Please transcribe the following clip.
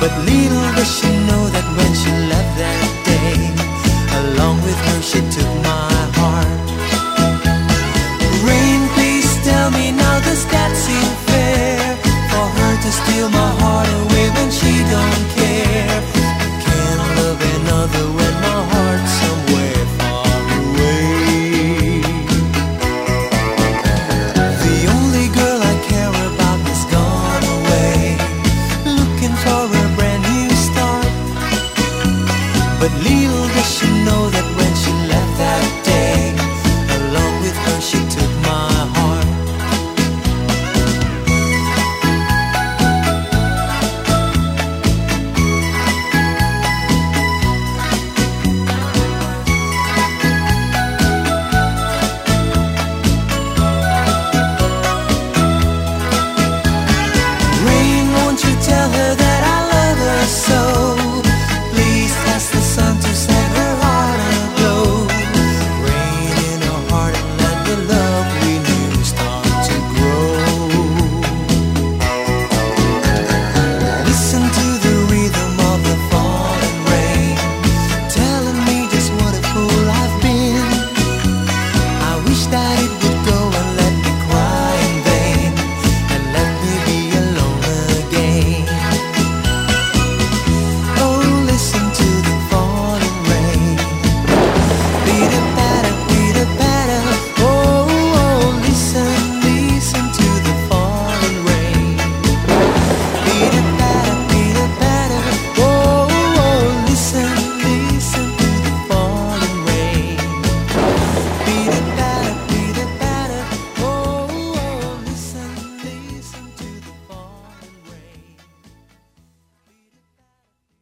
But little does she know that when she left that day, along with her she took my heart. Rain, please tell me now, does that seem fair? For her to steal my heart away when she don't care. Can't love another when my heart's somewhere far away. The only girl I care about is gone away, looking for but leave started